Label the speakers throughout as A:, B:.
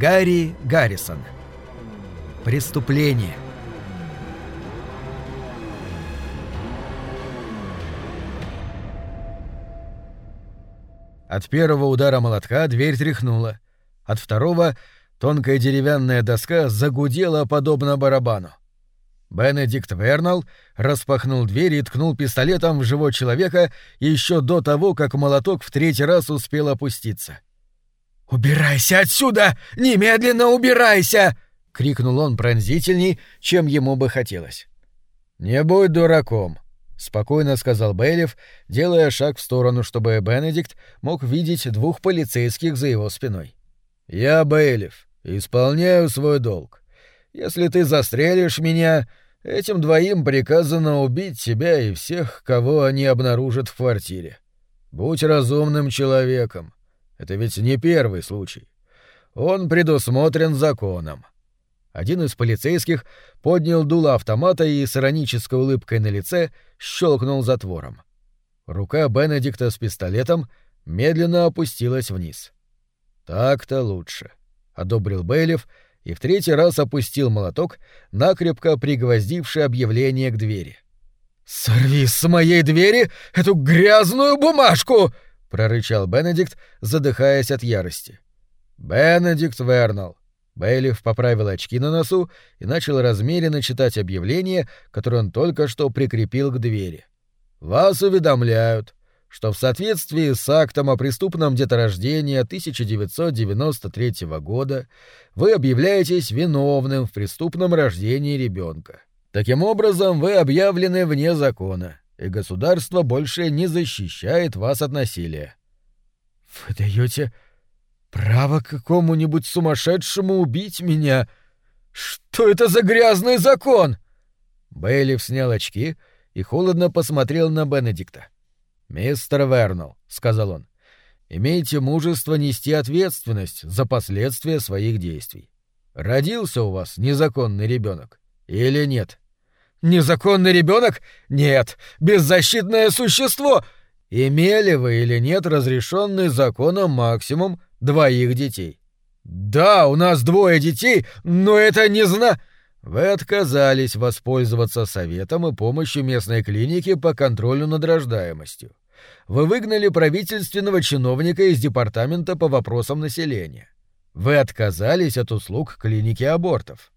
A: Гарри Гаррисон. Преступление. От первого удара молотка дверь тряхнула. От второго тонкая деревянная доска загудела подобно барабану. Бенедикт Вернал распахнул дверь и ткнул пистолетом в живот человека еще до того, как молоток в третий раз успел опуститься. «Убирайся отсюда! Немедленно убирайся!» — крикнул он пронзительней, чем ему бы хотелось. «Не будь дураком», — спокойно сказал Бейлиф, делая шаг в сторону, чтобы Бенедикт мог видеть двух полицейских за его спиной. «Я Бейлиф, исполняю свой долг. Если ты застрелишь меня, этим двоим приказано убить тебя и всех, кого они обнаружат в квартире. Будь разумным человеком. Это ведь не первый случай. Он предусмотрен законом. Один из полицейских поднял дуло автомата и с иронической улыбкой на лице щелкнул затвором. Рука Бенедикта с пистолетом медленно опустилась вниз. «Так-то лучше», — одобрил Бейлиф и в третий раз опустил молоток, накрепко пригвоздивший объявление к двери. «Сорви с моей двери эту грязную бумажку!» — прорычал Бенедикт, задыхаясь от ярости. «Бенедикт Вернал». Бейлиф поправил очки на носу и начал размеренно читать объявление, которое он только что прикрепил к двери. «Вас уведомляют, что в соответствии с актом о преступном деторождении 1993 года вы объявляетесь виновным в преступном рождении ребенка. Таким образом, вы объявлены вне закона, и государство больше не защищает вас от насилия. Вы даете право какому-нибудь сумасшедшему убить меня? Что это за грязный закон? Бейлиф снял очки и холодно посмотрел на Бенедикта. «Мистер Вернелл», — сказал он, — «имейте мужество нести ответственность за последствия своих действий. Родился у вас незаконный ребенок или нет?» «Незаконный ребенок? Нет. Беззащитное существо!» «Имели вы или нет разрешенный законом максимум двоих детей?» «Да, у нас двое детей, но это не зна...» Вы отказались воспользоваться советом и помощью местной клиники по контролю над рождаемостью. Вы выгнали правительственного чиновника из департамента по вопросам населения. Вы отказались от услуг клиники абортов.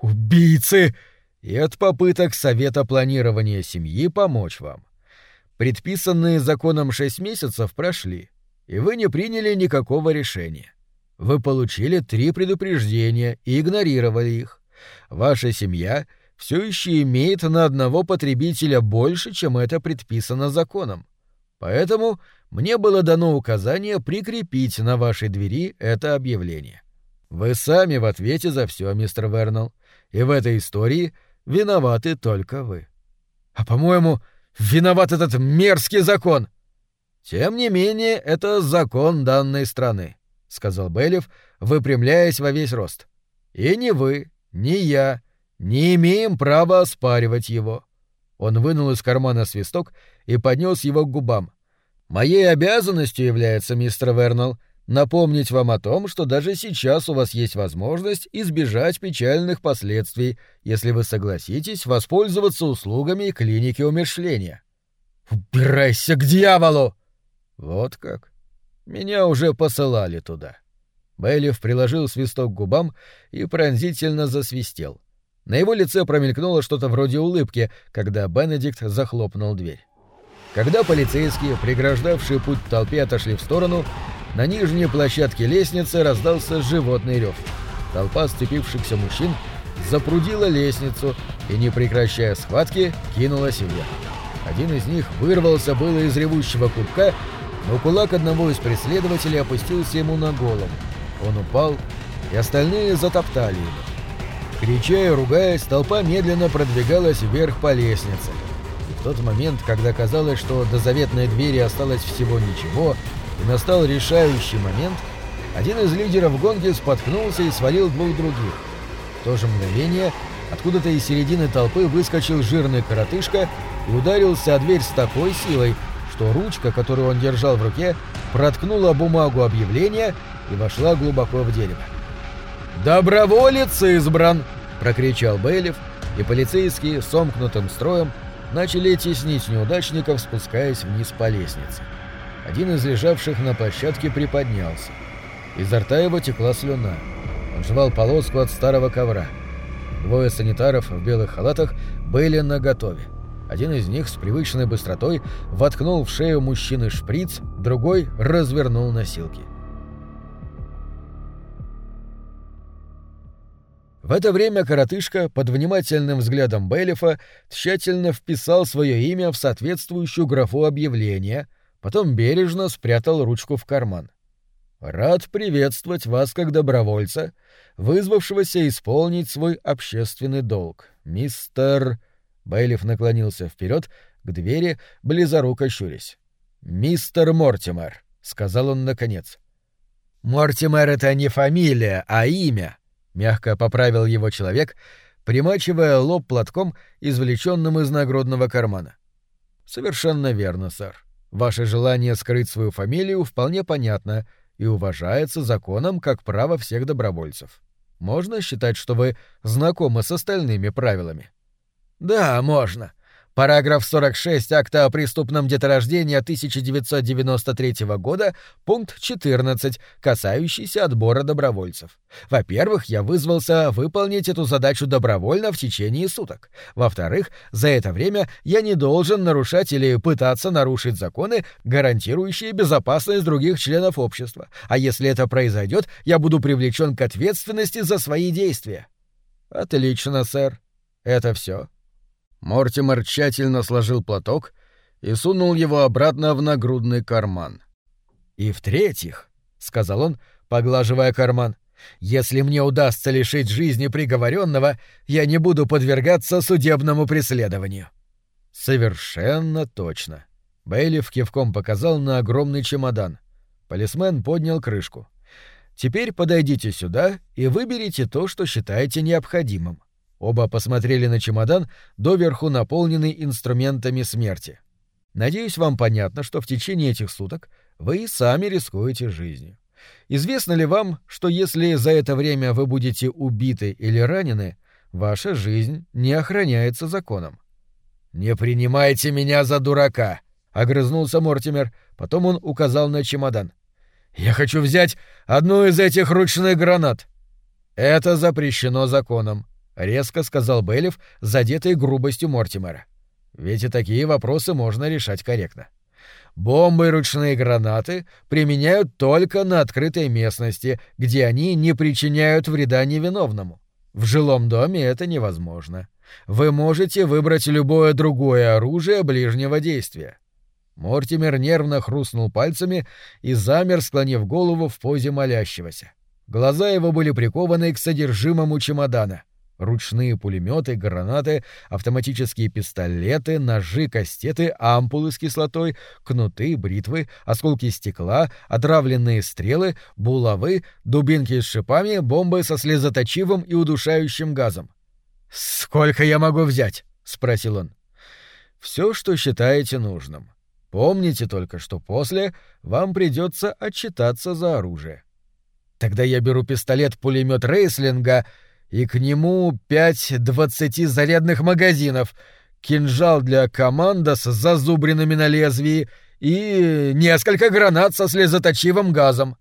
A: Убийцы! И от попыток Совета планирования семьи помочь вам. Предписанные законом шесть месяцев прошли, и вы не приняли никакого решения. Вы получили три предупреждения и игнорировали их. Ваша семья все еще имеет на одного потребителя больше, чем это предписано законом. Поэтому мне было дано указание прикрепить на вашей двери это объявление. Вы сами в ответе за все, мистер Вернелл, и в этой истории виноваты только вы. А по-моему, виноват этот мерзкий закон. Тем не менее, это закон данной страны, сказал Бейлиф, выпрямляясь во весь рост. И ни вы, ни я не имеем права оспаривать его. Он вынул из кармана свисток и поднес его к губам. Моей обязанностью является, мистер Вернелл, напомнить вам о том, что даже сейчас у вас есть возможность избежать печальных последствий, если вы согласитесь воспользоваться услугами клиники умершления. Убирайся к дьяволу! Вот как. Меня уже посылали туда. Бейлиф приложил свисток к губам и пронзительно засвистел. На его лице промелькнуло что-то вроде улыбки, когда Бенедикт захлопнул дверь. Когда полицейские, преграждавшие путь толпе, отошли в сторону, на нижней площадке лестницы раздался животный рев. Толпа сцепившихся мужчин запрудила лестницу и, не прекращая схватки, кинулась вверх. Один из них вырвался было из ревущего кубка, но кулак одного из преследователей опустился ему на голову. Он упал, и остальные затоптали его. Крича и ругаясь, толпа медленно продвигалась вверх по лестнице. Тот момент, когда казалось, что до заветной двери осталось всего ничего, и настал решающий момент, один из лидеров гонки споткнулся и свалил двух других. В то же мгновение откуда-то из середины толпы выскочил жирный коротышка и ударился о дверь с такой силой, что ручка, которую он держал в руке, проткнула бумагу объявления и вошла глубоко в дерево. «Доброволец избран!» — прокричал Бейлиф, и полицейские сомкнутым строем начали теснить неудачников, спускаясь вниз по лестнице. Один из лежавших на площадке приподнялся. Изо рта его текла слюна. Он жевал полоску от старого ковра. Двое санитаров в белых халатах были наготове. Один из них с привычной быстротой воткнул в шею мужчины шприц, другой развернул носилки. В это время коротышка под внимательным взглядом Бейлифа тщательно вписал свое имя в соответствующую графу объявления, потом бережно спрятал ручку в карман. «Рад приветствовать вас как добровольца, вызвавшегося исполнить свой общественный долг, мистер...» Бейлиф наклонился вперед к двери, близоруко щурясь. «Мистер Мортимер», — сказал он наконец. «Мортимер — это не фамилия, а имя», мягко поправил его человек, примачивая лоб платком, извлеченным из нагрудного кармана. Совершенно верно, сэр. Ваше желание скрыть свою фамилию вполне понятно и уважается законом как право всех добровольцев. Можно считать, что вы знакомы с остальными правилами. Да, можно. Параграф 46 Акта о преступном деторождении 1993 года, пункт 14, касающийся отбора добровольцев. Во-первых, я вызвался выполнить эту задачу добровольно в течение суток. Во-вторых, за это время я не должен нарушать или пытаться нарушить законы, гарантирующие безопасность других членов общества. А если это произойдет, я буду привлечен к ответственности за свои действия. Отлично, сэр. Это все. Мортимер тщательно сложил платок и сунул его обратно в нагрудный карман. «И в-третьих», — сказал он, поглаживая карман, — «если мне удастся лишить жизни приговоренного, я не буду подвергаться судебному преследованию». «Совершенно точно». Бейлиф кивком показал на огромный чемодан. Полисмен поднял крышку. «Теперь подойдите сюда и выберите то, что считаете необходимым. Оба посмотрели на чемодан, доверху наполненный инструментами смерти. Надеюсь, вам понятно, что в течение этих суток вы и сами рискуете жизнью. Известно ли вам, что если за это время вы будете убиты или ранены, ваша жизнь не охраняется законом? «Не принимайте меня за дурака!» — огрызнулся Мортимер. Потом он указал на чемодан. «Я хочу взять одну из этих ручных гранат!» «Это запрещено законом», — резко сказал Бейлиф, задетый грубостью Мортимера. «Ведь и такие вопросы можно решать корректно. Бомбы и ручные гранаты применяют только на открытой местности, где они не причиняют вреда невиновному. В жилом доме это невозможно. Вы можете выбрать любое другое оружие ближнего действия». Мортимер нервно хрустнул пальцами и замер, склонив голову в позе молящегося. Глаза его были прикованы к содержимому чемодана — Ручные пулеметы, гранаты, автоматические пистолеты, ножи, кастеты, ампулы с кислотой, кнуты, бритвы, осколки стекла, отравленные стрелы, булавы, дубинки с шипами, бомбы со слезоточивым и удушающим газом. «Сколько я могу взять?» — спросил он. «Все, что считаете нужным. Помните только, что после вам придется отчитаться за оружие. Тогда я беру пистолет-пулемет Рейслинга — и к нему пять двадцатизарядных магазинов, кинжал для команда с зазубринами на лезвии и несколько гранат со слезоточивым газом.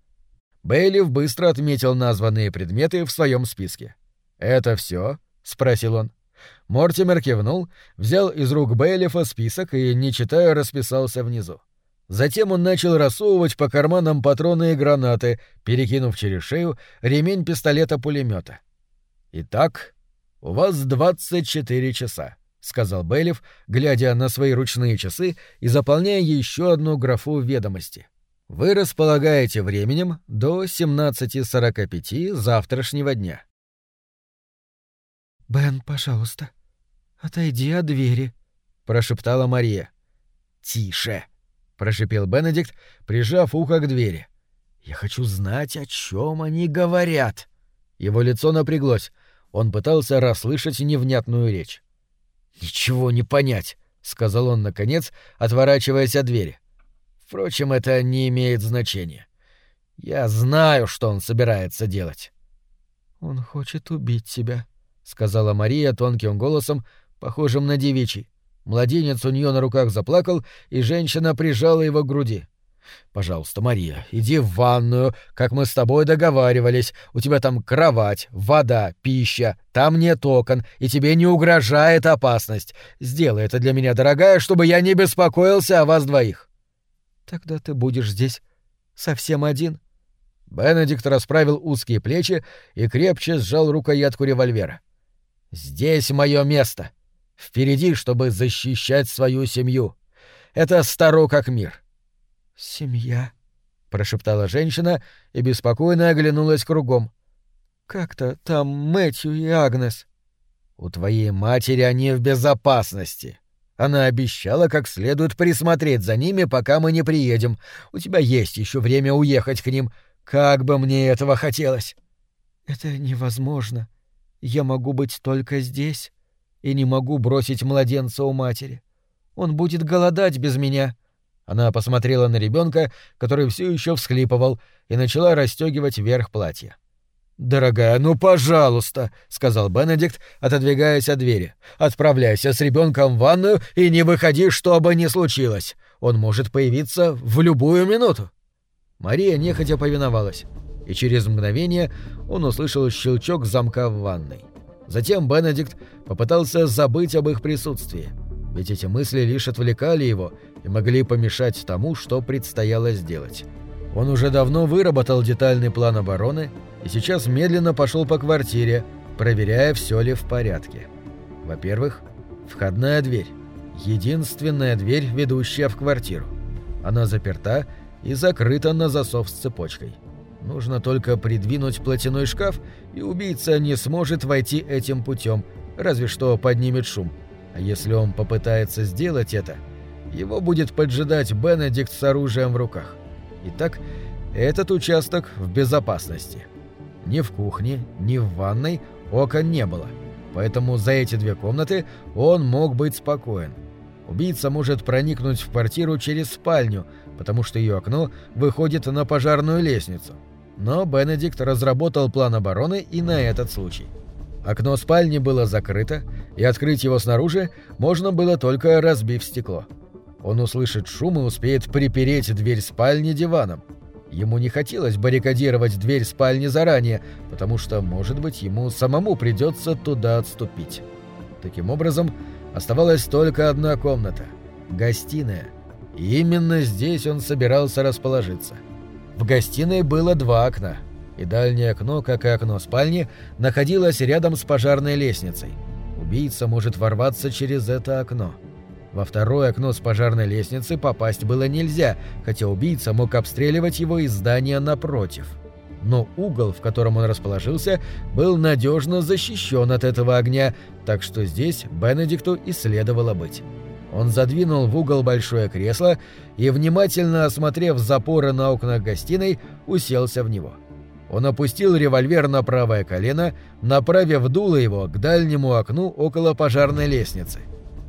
A: Бейлиф быстро отметил названные предметы в своем списке. «Это все? спросил он. Мортимер кивнул, взял из рук Бейлифа список и, не читая, расписался внизу. Затем он начал рассовывать по карманам патроны и гранаты, перекинув через шею ремень пистолета пулемета. «Итак, у вас двадцать четыре часа», — сказал Бейлиф, глядя на свои ручные часы и заполняя еще одну графу ведомости. «Вы располагаете временем до 17.45 завтрашнего дня».
B: «Бен, пожалуйста, отойди от двери», — прошептала Мария.
A: «Тише!» — прошипел Бенедикт, прижав ухо к двери. «Я хочу знать, о чем они говорят». Его лицо напряглось. Он пытался расслышать невнятную речь. «Ничего не понять», — сказал он наконец, отворачиваясь от двери. «Впрочем, это не имеет значения. Я знаю, что он собирается делать».
B: «Он хочет убить тебя», — сказала Мария тонким голосом, похожим на девичий. Младенец у нее на руках заплакал, и женщина прижала его к груди. «Пожалуйста, Мария, иди в ванную, как мы с тобой договаривались. У тебя там кровать, вода, пища, там нет окон, и тебе не угрожает опасность. Сделай это для меня, дорогая, чтобы я не беспокоился о вас двоих». «Тогда ты будешь здесь совсем один?»
A: Бенедикт расправил узкие плечи и крепче сжал рукоятку револьвера. «Здесь мое место. Впереди, чтобы защищать свою семью. Это старо как мир».
B: «Семья», — прошептала
A: женщина и беспокойно оглянулась кругом.
B: «Как-то там Мэтью и Агнес».
A: «У твоей матери они в безопасности», она обещала как следует присмотреть за ними, пока мы не приедем. У тебя есть еще время уехать к ним. Как бы мне этого хотелось!»
B: «Это невозможно. Я могу быть только здесь и не могу бросить младенца у матери. Он будет голодать без меня».
A: Она посмотрела на ребенка, который все еще всхлипывал, и начала расстегивать верх платья. «Дорогая, ну пожалуйста», — сказал Бенедикт, отодвигаясь от двери. «Отправляйся с ребенком в ванную и не выходи, что бы ни случилось. Он может появиться в любую минуту». Мария нехотя повиновалась, и через мгновение он услышал щелчок замка в ванной. Затем Бенедикт попытался забыть об их присутствии, ведь эти мысли лишь отвлекали его и могли помешать тому, что предстояло сделать. Он уже давно выработал детальный план обороны и сейчас медленно пошел по квартире, проверяя, все ли в порядке. Во-первых, входная дверь. Единственная дверь, ведущая в квартиру. Она заперта и закрыта на засов с цепочкой. Нужно только придвинуть платяной шкаф, и убийца не сможет войти этим путем, разве что поднимет шум. А если он попытается сделать это, его будет поджидать Бенедикт с оружием в руках. Итак, этот участок в безопасности. Ни в кухне, ни в ванной окон не было, поэтому за эти две комнаты он мог быть спокоен. Убийца может проникнуть в квартиру через спальню, потому что ее окно выходит на пожарную лестницу. Но Бенедикт разработал план обороны и на этот случай. Окно спальни было закрыто, и открыть его снаружи можно было только разбив стекло. Он услышит шум и успеет припереть дверь спальни диваном. Ему не хотелось баррикадировать дверь спальни заранее, потому что, может быть, ему самому придется туда отступить. Таким образом, оставалась только одна комната — гостиная. И именно здесь он собирался расположиться. В гостиной было два окна, и дальнее окно, как и окно спальни, находилось рядом с пожарной лестницей. Убийца может ворваться через это окно. Во второе окно с пожарной лестницы попасть было нельзя, хотя убийца мог обстреливать его из здания напротив. Но угол, в котором он расположился, был надежно защищен от этого огня, так что здесь Бенедикту и следовало быть. Он задвинул в угол большое кресло и, внимательно осмотрев запоры на окнах гостиной, уселся в него. Он опустил револьвер на правое колено, направив дуло его к дальнему окну около пожарной лестницы.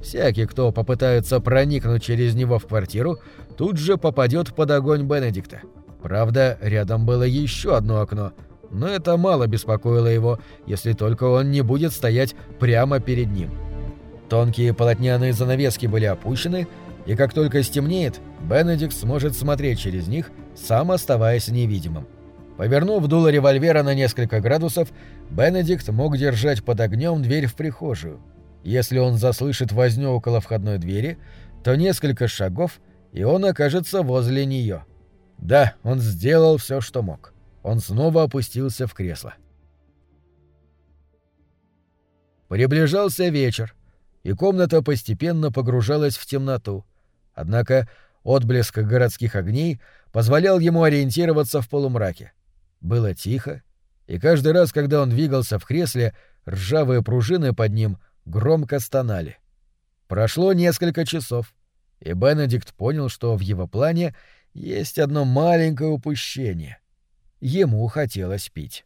A: Всякий, кто попытается проникнуть через него в квартиру, тут же попадет под огонь Бенедикта. Правда, рядом было еще одно окно, но это мало беспокоило его, если только он не будет стоять прямо перед ним. Тонкие полотняные занавески были опущены, и как только стемнеет, Бенедикт сможет смотреть через них, сам оставаясь невидимым. Повернув дуло револьвера на несколько градусов, Бенедикт мог держать под огнем дверь в прихожую. Если он заслышит возню около входной двери, то несколько шагов, и он окажется возле нее. Да, он сделал все, что мог. Он снова опустился в кресло. Приближался вечер и комната постепенно погружалась в темноту. Однако отблеск городских огней позволял ему ориентироваться в полумраке. Было тихо, и каждый раз, когда он двигался в кресле, ржавые пружины под ним громко стонали. Прошло несколько часов, и Бенедикт понял, что в его плане есть одно маленькое упущение. Ему хотелось пить.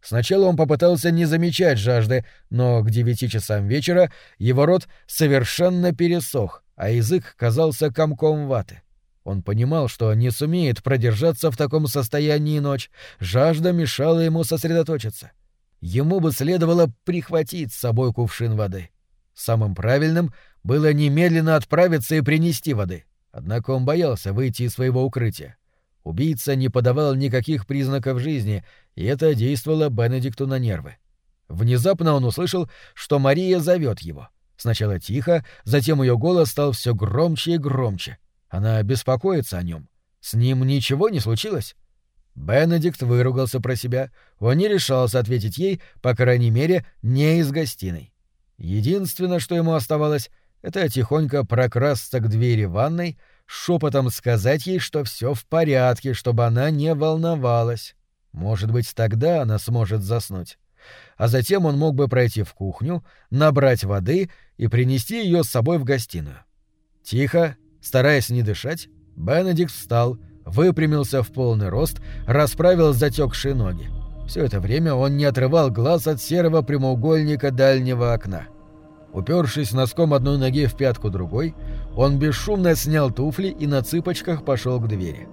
A: Сначала он попытался не замечать жажды, но к девяти часам вечера его рот совершенно пересох, а язык казался комком ваты. Он понимал, что не сумеет продержаться в таком состоянии ночь, жажда мешала ему сосредоточиться.
B: Ему бы следовало прихватить с собой кувшин воды. Самым правильным было немедленно отправиться и принести воды. Однако он боялся выйти из своего укрытия. Убийца не подавал никаких признаков жизни, и это действовало Бенедикту на нервы. Внезапно он услышал, что Мария зовет его. Сначала тихо, затем ее голос стал все громче и громче. Она беспокоится о нем. С ним ничего не случилось? Бенедикт выругался про себя. Он не решался ответить ей, по крайней мере, не из гостиной. Единственное, что ему оставалось, это тихонько прокрасться к двери ванной, шепотом сказать ей, что все в порядке, чтобы она не волновалась. Может быть, тогда она сможет заснуть. А затем он мог бы пройти в кухню, набрать воды и принести ее с собой в гостиную. Тихо, стараясь не дышать, Бенедикт встал, выпрямился в полный рост, расправил затекшие ноги. Все это время он не отрывал глаз от серого прямоугольника дальнего окна. Упершись носком одной ноги в пятку другой, он бесшумно снял туфли и на цыпочках пошел к двери.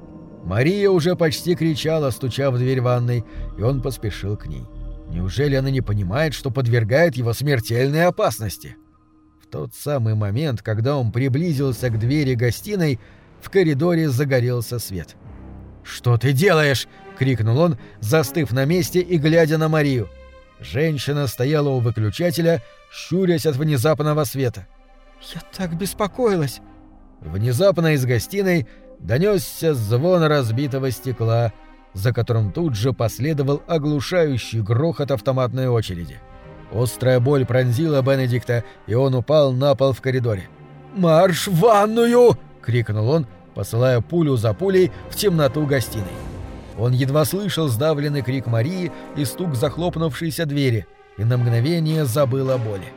B: Мария уже почти кричала, стуча в дверь ванной, и он поспешил к ней. Неужели она не понимает, что подвергает его смертельной опасности? В тот самый момент, когда он приблизился к двери гостиной, в коридоре загорелся свет. «Что ты делаешь?» — крикнул он, застыв на месте и глядя на Марию. Женщина стояла у выключателя, щурясь от внезапного света.
C: «Я так беспокоилась!»
B: Внезапно из гостиной донесся звон разбитого стекла, за которым тут же последовал оглушающий грохот автоматной очереди. Острая боль пронзила Бенедикта, и он упал на пол в коридоре. «Марш в ванную!» — крикнул он, посылая пулю за пулей в темноту гостиной. Он едва слышал сдавленный крик Марии и стук захлопнувшейся двери, и на мгновение забыл о боли.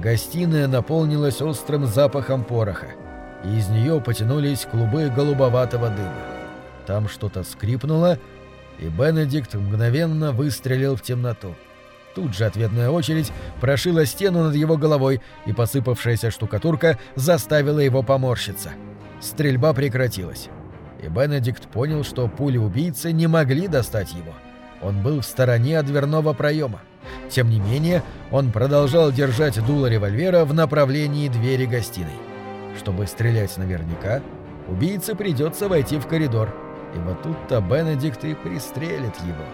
B: Гостиная наполнилась острым запахом пороха, и из нее потянулись клубы голубоватого дыма. Там что-то скрипнуло, и Бенедикт мгновенно выстрелил в темноту. Тут же ответная очередь прошила стену над его головой, и посыпавшаяся штукатурка заставила его поморщиться. Стрельба прекратилась и Бенедикт понял, что пули убийцы не могли достать его. Он был в стороне от дверного проема. Тем не менее, он продолжал держать дуло револьвера в направлении двери гостиной. Чтобы стрелять наверняка, убийце придется войти в коридор, и вот тут-то Бенедикт и пристрелит его.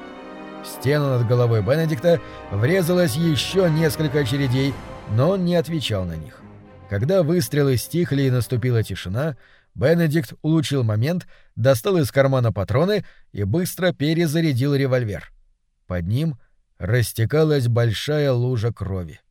B: В стену над головой Бенедикта врезалось еще несколько очередей, но он не отвечал на них. Когда выстрелы стихли и наступила тишина, Бенедикт улучил момент, достал из кармана патроны и быстро перезарядил револьвер. Под ним растекалась большая лужа крови.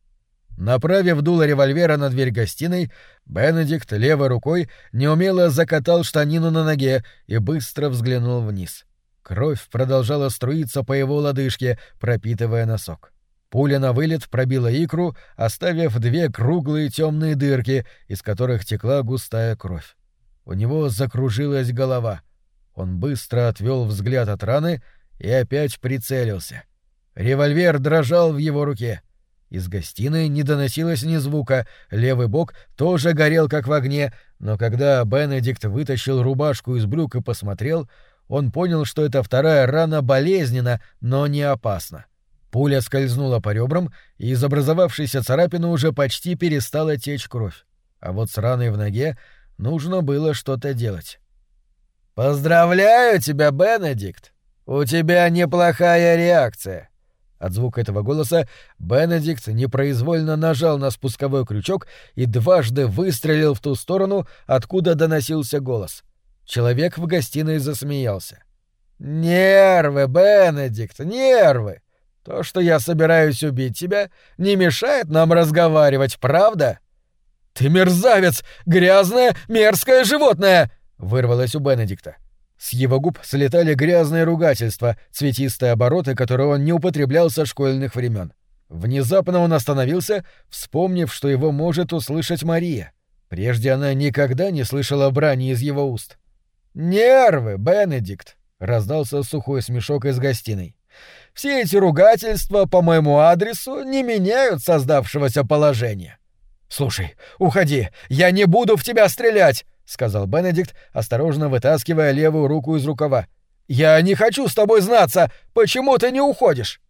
B: Направив дуло револьвера на дверь гостиной, Бенедикт левой рукой неумело закатал штанину на ноге и быстро взглянул вниз. Кровь продолжала струиться по его лодыжке, пропитывая носок. Пуля на вылет пробила икру, оставив две круглые темные дырки, из которых текла густая кровь. У него закружилась голова. Он быстро отвел взгляд от раны и опять прицелился. Револьвер дрожал в его руке. Из гостиной не доносилось ни звука, левый бок тоже горел как в огне, но когда Бенедикт вытащил рубашку из брюк и посмотрел, он понял, что эта вторая рана болезненна, но не опасна. Пуля скользнула по ребрам, и из образовавшейся царапины уже почти перестала течь кровь. А вот с раной в ноге Нужно было что-то делать. «Поздравляю тебя, Бенедикт! У тебя неплохая реакция!» От звука этого голоса Бенедикт непроизвольно нажал на спусковой крючок и дважды выстрелил в ту сторону, откуда доносился голос. Человек в гостиной засмеялся. «Нервы, Бенедикт, нервы! То, что я собираюсь убить тебя, не мешает нам разговаривать, правда?» «Ты мерзавец! Грязное, мерзкое животное!» — вырвалось у Бенедикта. С его губ слетали грязные ругательства, цветистые обороты, которые он не употреблял со школьных времен. Внезапно он остановился, вспомнив, что его может услышать Мария. Прежде она никогда не слышала брани из его уст. «Нервы, Бенедикт!» — раздался сухой смешок из гостиной. «Все эти ругательства по моему адресу не меняют создавшегося положения. «Слушай, уходи! Я не буду в тебя стрелять!» — сказал Бенедикт, осторожно вытаскивая левую руку из рукава. «Я не хочу с тобой знаться! Почему ты не уходишь?»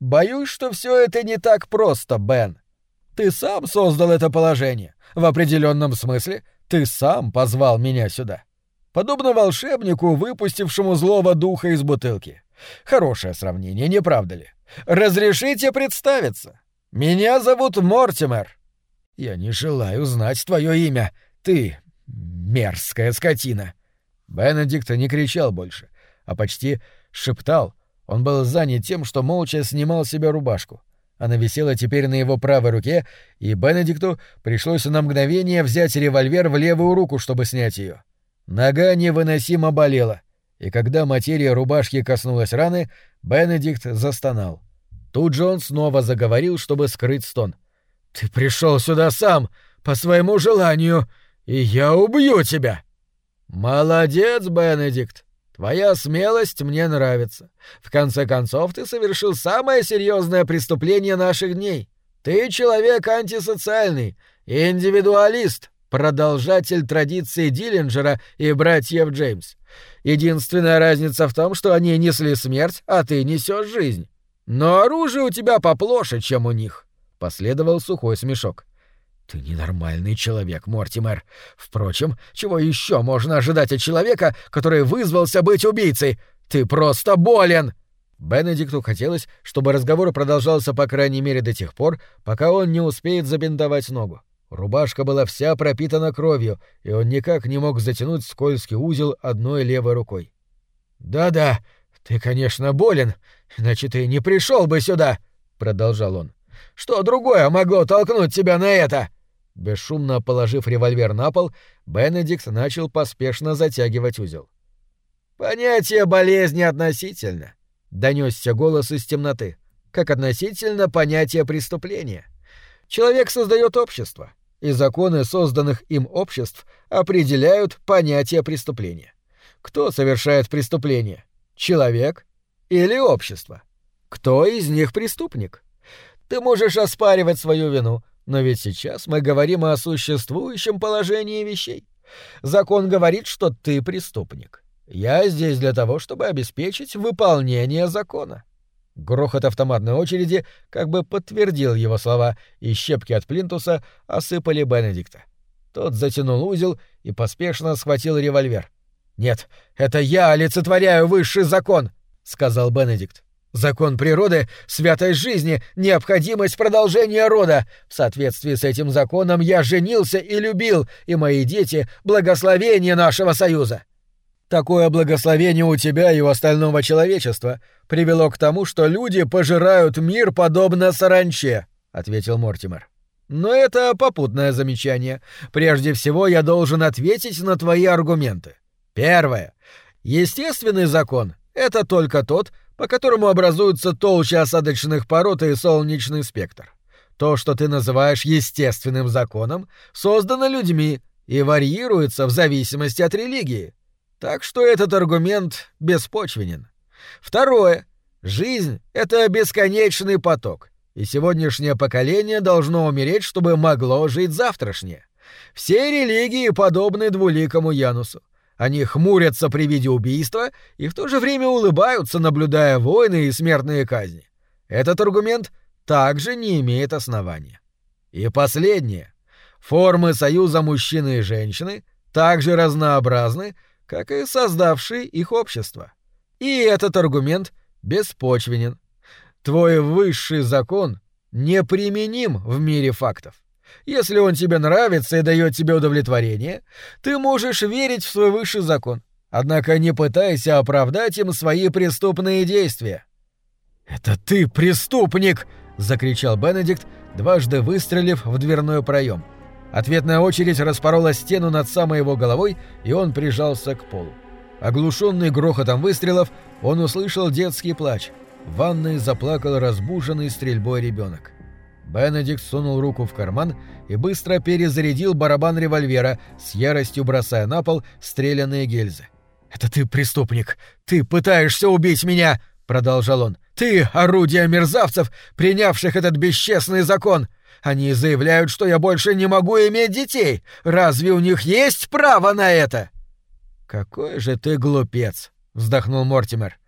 A: Боюсь, что все это не так просто, Бен. Ты сам создал это положение. В определенном смысле ты сам позвал меня сюда. Подобно волшебнику, выпустившему злого духа из бутылки. Хорошее сравнение, не правда ли? Разрешите представиться. Меня зовут Мортимер. Я не желаю знать твое имя. Ты мерзкая скотина. Бенедикт не кричал больше, а почти шептал. Он был занят тем, что молча снимал себе рубашку. Она висела теперь на его правой руке, и Бенедикту пришлось на мгновение взять револьвер в левую руку, чтобы снять ее. Нога невыносимо болела, и когда материя рубашки коснулась раны, Бенедикт застонал. Тут же он снова заговорил, чтобы скрыть стон. «Ты пришел сюда сам, по своему желанию, и я убью тебя!» «Молодец, Бенедикт! Твоя смелость мне нравится. В конце концов, ты совершил самое серьезное преступление наших дней. Ты человек антисоциальный, индивидуалист, продолжатель традиции Диллинджера и братьев Джеймс. Единственная разница в том, что они несли смерть, а ты несешь жизнь. Но оружие у тебя поплоше, чем у них. Последовал сухой смешок. «Ты ненормальный человек, Мортимер. Впрочем, чего еще можно ожидать от человека, который вызвался быть убийцей? Ты просто болен!» Бенедикту хотелось, чтобы разговор продолжался по крайней мере до тех пор, пока он не успеет забинтовать ногу. Рубашка была вся пропитана кровью, и он никак не мог затянуть скользкий узел одной левой рукой. «Да-да, ты, конечно, болен, иначе ты не пришел бы сюда», — продолжал он. «Что другое могло толкнуть тебя на это?» Бесшумно положив револьвер на пол, Бенедикт начал поспешно затягивать узел. «Понятие болезни относительно», — донесся голос из темноты, как относительно понятия преступления. Человек создает общество, и законы созданных им обществ определяют понятие преступления. Кто совершает преступление? Человек или общество? Кто из них преступник? Ты можешь оспаривать свою вину, но ведь сейчас мы говорим о существующем положении вещей. Закон говорит, что ты преступник. Я здесь для того, чтобы обеспечить выполнение закона. Грохот автоматной очереди как бы подтвердил его слова, и щепки от плинтуса осыпали Бенедикта. Тот затянул узел и поспешно схватил револьвер. «Нет, это я олицетворяю высший закон», — сказал Бенедикт. Закон природы, святость жизни, необходимость продолжения рода. В соответствии с этим законом я женился и любил, и мои дети — благословение нашего союза. Такое благословение у тебя и у остального человечества привело к тому, что люди пожирают мир подобно саранче, — ответил Мортимер. Но это попутное замечание. Прежде всего я должен ответить на твои аргументы. Первое. Естественный закон — это только тот, по которому образуются толща осадочных пород и солнечный спектр. То, что ты называешь естественным законом, создано людьми и варьируется в зависимости от религии. Так что этот аргумент беспочвенен. Второе. Жизнь — это бесконечный поток, и сегодняшнее поколение должно умереть, чтобы могло жить завтрашнее. Все религии подобны двуликому Янусу. Они хмурятся при виде убийства и в то же время улыбаются, наблюдая войны и смертные казни. Этот аргумент также не имеет основания. И последнее. Формы союза мужчины и женщины также разнообразны, как и создавшие их общество. И этот аргумент беспочвенен. Твой высший закон неприменим в мире фактов. Если он тебе нравится и дает тебе удовлетворение, ты можешь верить в свой высший закон. Однако не пытайся оправдать им свои преступные действия. «Это ты преступник!» — закричал Бенедикт, дважды выстрелив в дверной проем. Ответная очередь распорола стену над самой его головой, и он прижался к полу. Оглушенный грохотом выстрелов, он услышал детский плач. В ванной заплакал разбуженный стрельбой ребенок. Бенедикт сунул руку в карман и быстро перезарядил барабан револьвера, с яростью бросая на пол стрелянные гильзы. «Это ты преступник! Ты пытаешься убить меня!» — продолжал он. «Ты — орудие мерзавцев, принявших этот бесчестный закон! Они заявляют, что я больше не могу иметь детей! Разве у них есть право на это?» «Какой же ты глупец!» — вздохнул Мортимер.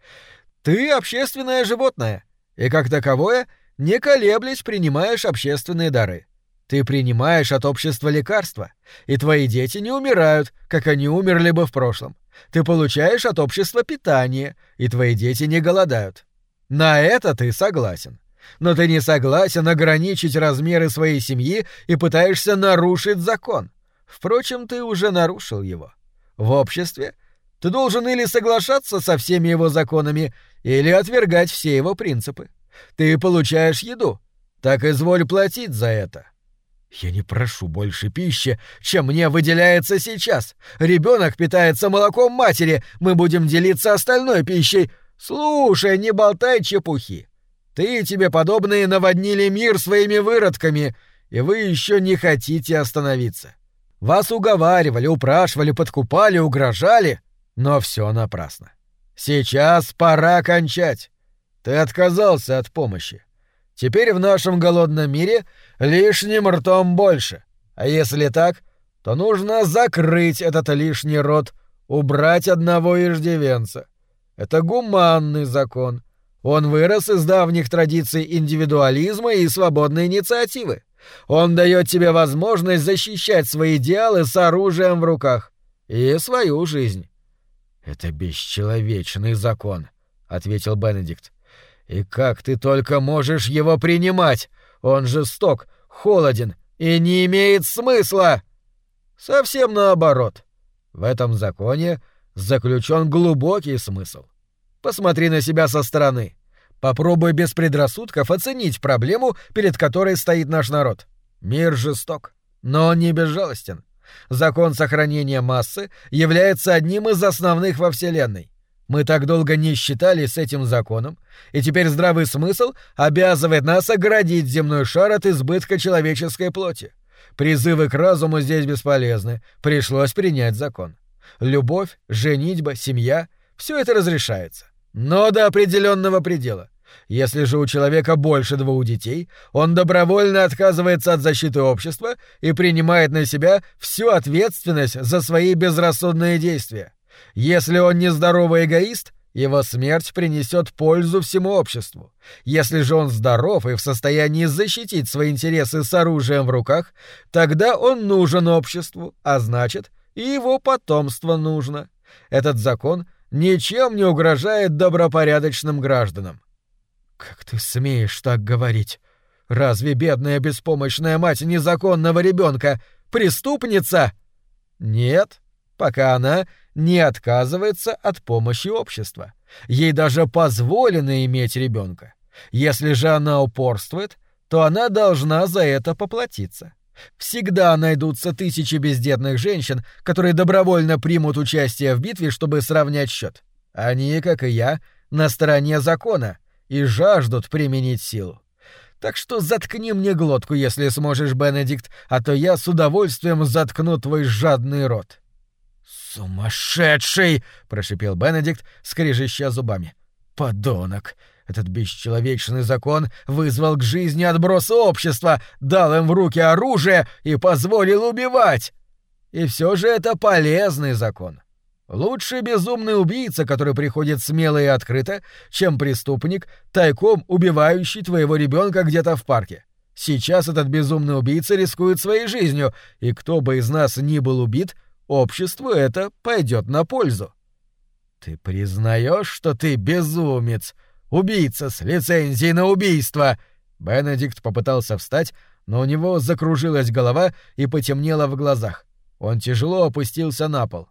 A: «Ты общественное животное. И как таковое, не колеблясь, принимаешь общественные дары. Ты принимаешь от общества лекарства, и твои дети не умирают, как они умерли бы в прошлом. Ты получаешь от общества питание, и твои дети не голодают. На это ты согласен. Но ты не согласен ограничить размеры своей семьи и пытаешься нарушить закон. Впрочем, ты уже нарушил его. В обществе ты должен или соглашаться со всеми его законами, или отвергать все его принципы. Ты получаешь еду. Так изволь платить за это. Я не прошу больше пищи, чем мне выделяется сейчас. Ребенок питается молоком матери, мы будем делиться остальной пищей. Слушай, не болтай чепухи. Ты и тебе подобные наводнили мир своими выродками, и вы еще не хотите остановиться. Вас уговаривали, упрашивали, подкупали, угрожали, но все напрасно. Сейчас пора кончать. Ты отказался от помощи. Теперь в нашем голодном мире лишним ртом больше. А если так, то нужно закрыть этот лишний рот, убрать одного иждивенца. Это гуманный закон — он вырос из давних традиций индивидуализма и свободной инициативы. Он дает тебе возможность защищать свои идеалы с оружием в руках и свою жизнь. Это бесчеловечный закон, ответил Бенедикт. И как ты только можешь его принимать? Он жесток, холоден и не имеет смысла. Совсем наоборот. В этом законе заключен глубокий смысл. Посмотри на себя со стороны. Попробуй без предрассудков оценить проблему, перед которой стоит наш народ. Мир жесток, но он не безжалостен. Закон сохранения массы является одним из основных во Вселенной. Мы так долго не считали с этим законом, и теперь здравый смысл обязывает нас оградить земной шар от избытка человеческой плоти. Призывы к разуму здесь бесполезны, пришлось принять закон. Любовь, женитьба, семья — все это разрешается но до определенного предела. Если же у человека больше двух детей, он добровольно отказывается от защиты общества и принимает на себя всю ответственность за свои безрассудные действия. Если он нездоровый эгоист, его смерть принесет пользу всему обществу. Если же он здоров и в состоянии защитить свои интересы с оружием в руках, тогда он нужен обществу, а значит, и его потомство нужно. Этот закон ничем не угрожает добропорядочным гражданам. Как ты смеешь так говорить? Разве бедная беспомощная мать незаконного ребенка преступница? Нет, пока она не отказывается от помощи общества. Ей даже позволено иметь ребенка. Если же она упорствует, то она должна за это поплатиться. Всегда найдутся тысячи бездетных женщин, которые добровольно примут участие в битве, чтобы сравнять счет. Они, как и я, на стороне закона и жаждут применить силу. Так что заткни мне глотку, если сможешь, Бенедикт, а то я с удовольствием заткну твой жадный рот. Сумасшедший, прошипел Бенедикт, скрежеща зубами. Подонок. Этот бесчеловечный закон вызвал к жизни отбросы общества, дал им в руки оружие и позволил убивать. И все же это полезный закон. Лучше безумный убийца, который приходит смело и открыто, чем преступник, тайком убивающий твоего ребенка где-то в парке. Сейчас этот безумный убийца рискует своей жизнью, и кто бы из нас ни был убит, обществу это пойдет на пользу. Ты признаешь, что ты безумец, Убийца с лицензией на убийство!» Бенедикт попытался встать, но у него закружилась голова и потемнело в глазах. Он тяжело опустился на пол.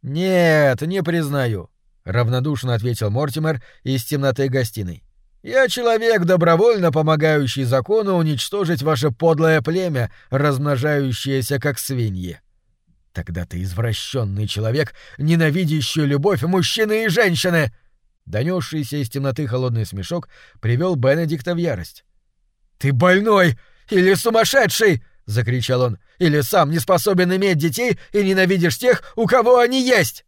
A: «Нет, не признаю», — равнодушно ответил Мортимер из темноты гостиной. «Я человек, добровольно помогающий закону уничтожить ваше подлое племя, размножающееся как свиньи». «Тогда ты извращенный человек, ненавидящий любовь мужчины и женщины!» Донесшийся из темноты холодный смешок привел Бенедикта в ярость. «Ты больной! Или сумасшедший!» — закричал он. «Или сам не способен иметь детей и ненавидишь тех, у кого они есть!»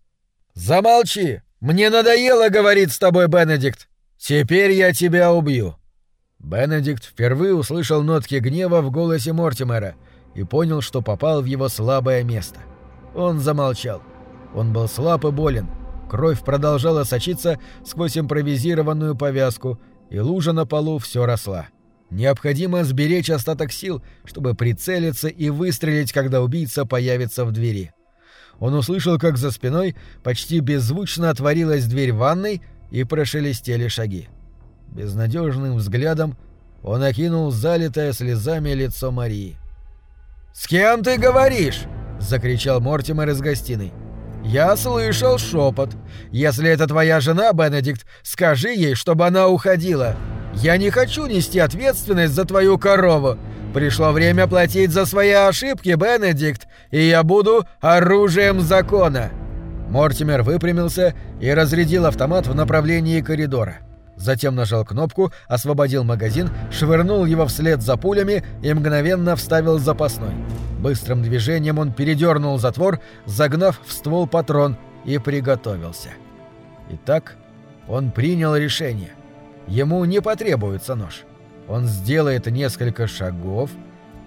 A: «Замолчи! Мне надоело говорить с тобой, Бенедикт! Теперь я тебя убью!» Бенедикт впервые услышал нотки гнева в голосе Мортимера и понял, что попал в его слабое место. Он замолчал. Он был слаб и болен — Кровь продолжала сочиться сквозь импровизированную повязку, и лужа на полу все росла. Необходимо сберечь остаток сил, чтобы прицелиться и выстрелить, когда убийца появится в двери. Он услышал, как за спиной почти беззвучно отворилась дверь ванной и прошелестели шаги. Безнадежным взглядом он окинул залитое слезами лицо Марии. «С кем ты говоришь?» — закричал Мортимер из гостиной. «Я слышал шепот. Если это твоя жена, Бенедикт, скажи ей, чтобы она уходила. Я не хочу нести ответственность за твою корову. Пришло время платить за свои ошибки, Бенедикт, и я буду оружием закона». Мортимер выпрямился и разрядил автомат в направлении коридора. Затем нажал кнопку, освободил магазин, швырнул его вслед за пулями и мгновенно вставил запасной. Быстрым движением он передернул затвор, загнав в ствол патрон и приготовился. Итак, он принял решение. Ему не потребуется нож. Он сделает несколько шагов,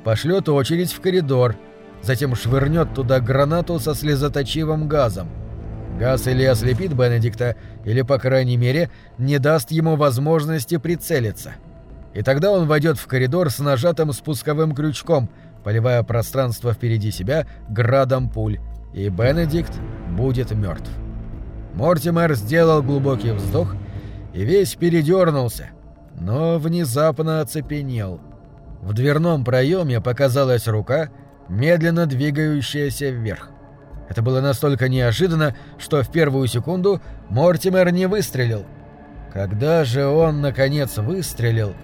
A: пошлет очередь в коридор, затем швырнет туда гранату со слезоточивым газом — Газ или ослепит Бенедикта, или, по крайней мере, не даст ему возможности прицелиться. И тогда он войдет в коридор с нажатым спусковым крючком, поливая пространство впереди себя градом пуль, и Бенедикт будет мертв. Мортимер сделал глубокий вздох и весь передернулся, но внезапно оцепенел. В дверном проеме показалась рука, медленно двигающаяся вверх. Это было настолько неожиданно, что в первую секунду Мортимер не выстрелил. Когда же он, наконец, выстрелил,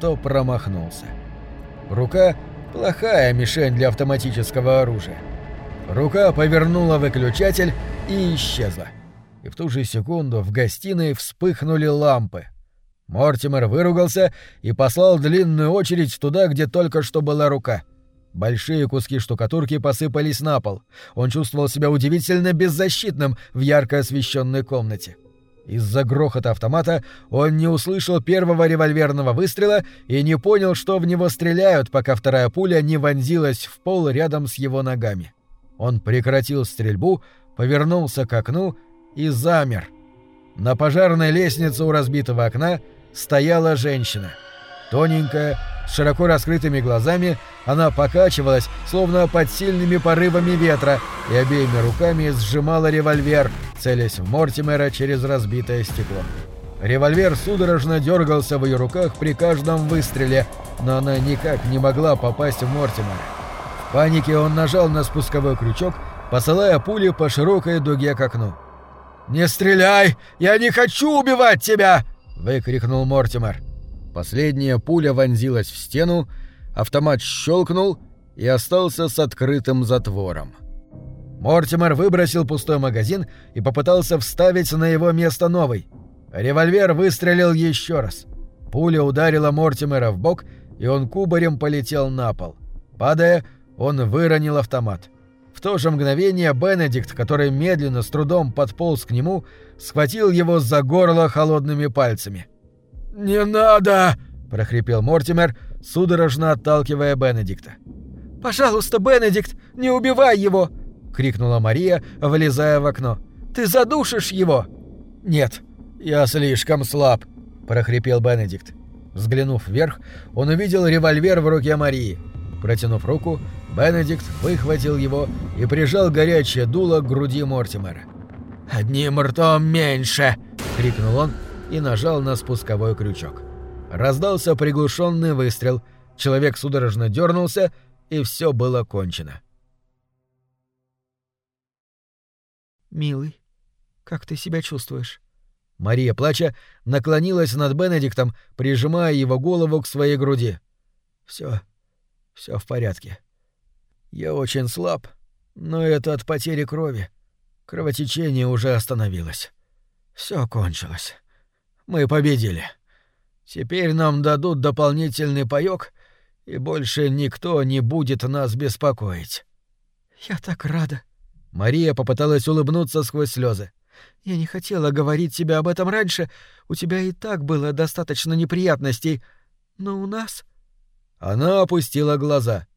A: то промахнулся. Рука — плохая мишень для автоматического оружия. Рука повернула выключатель и исчезла. И в ту же секунду в гостиной вспыхнули лампы. Мортимер выругался и послал длинную очередь туда, где только что была рука — Большие куски штукатурки посыпались на пол. Он чувствовал себя удивительно беззащитным в ярко освещенной комнате. Из-за грохота автомата он не услышал первого револьверного выстрела и не понял, что в него стреляют, пока вторая пуля не вонзилась в пол рядом с его ногами. Он прекратил стрельбу, повернулся к окну и замер. На пожарной лестнице у разбитого окна стояла женщина. Тоненькая, с широко раскрытыми глазами она покачивалась, словно под сильными порывами ветра, и обеими руками сжимала револьвер, целясь в Мортимера через разбитое стекло. Револьвер судорожно дергался в ее руках при каждом выстреле, но она никак не могла попасть в Мортимера. В панике он нажал на спусковой крючок, посылая пули по широкой дуге к окну. «Не стреляй! Я не хочу убивать тебя!» — выкрикнул Мортимер. Последняя пуля вонзилась в стену, автомат щелкнул и остался с открытым затвором. Мортимер выбросил пустой магазин и попытался вставить на его место новый. Револьвер выстрелил еще раз. Пуля ударила Мортимера в бок, и он кубарем полетел на пол. Падая, он выронил автомат. В то же мгновение Бенедикт, который медленно, с трудом подполз к нему, схватил его за горло холодными пальцами. «Не надо!» — прохрипел Мортимер, судорожно отталкивая Бенедикта.
C: «Пожалуйста, Бенедикт, не убивай его!» — крикнула Мария, влезая в окно. «Ты задушишь его!»
A: «Нет, я слишком слаб!» — прохрипел Бенедикт. Взглянув вверх, он увидел револьвер в руке Марии. Протянув руку, Бенедикт выхватил его и прижал горячее дуло к груди Мортимера. «Одним ртом меньше!» — крикнул он и нажал на спусковой крючок. Раздался приглушенный выстрел, человек судорожно дернулся, и все было кончено.
C: «Милый, как ты себя чувствуешь?»
A: Мария, плача, наклонилась над Бенедиктом, прижимая его голову к своей груди. Все, все в порядке. Я очень слаб, но это от потери крови. Кровотечение уже остановилось. Все кончилось. Мы победили. Теперь нам дадут дополнительный паёк, и больше никто не будет нас беспокоить.
C: Я так рада.
A: Мария попыталась улыбнуться сквозь слезы.
C: Я не хотела говорить тебе об этом раньше. У тебя и так было достаточно неприятностей. Но у нас...
A: Она опустила глаза.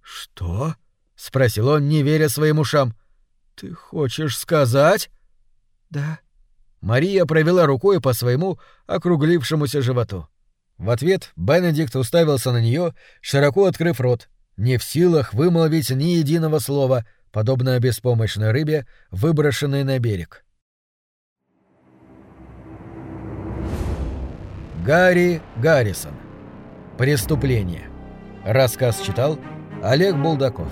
A: «Что?» — спросил он, не веря своим ушам. «Ты хочешь сказать?»
C: «Да».
B: Мария провела рукой по своему округлившемуся животу. В ответ Бенедикт уставился на нее, широко открыв рот, не в силах вымолвить ни единого слова, подобно беспомощной рыбе, выброшенной на берег. Гарри Гаррисон. Преступление. Рассказ читал Олег Булдаков.